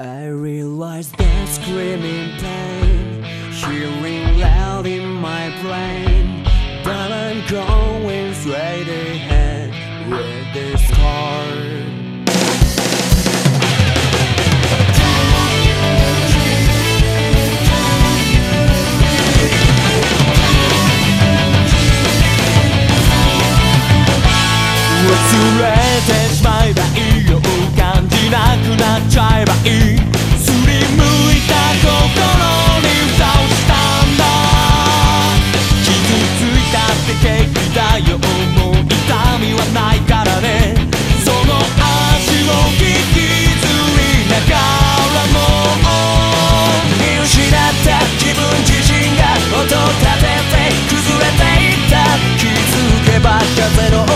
I realize that screaming pain, hearing loud in my brain, but I'm gone. pero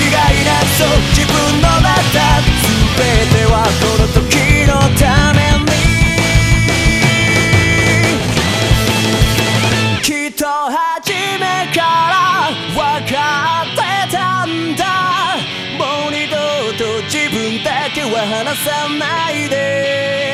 違いなそう自分の中全てはこの時のために。きっと初めから分かってたんだ。もう二度と自分だけは話さないで。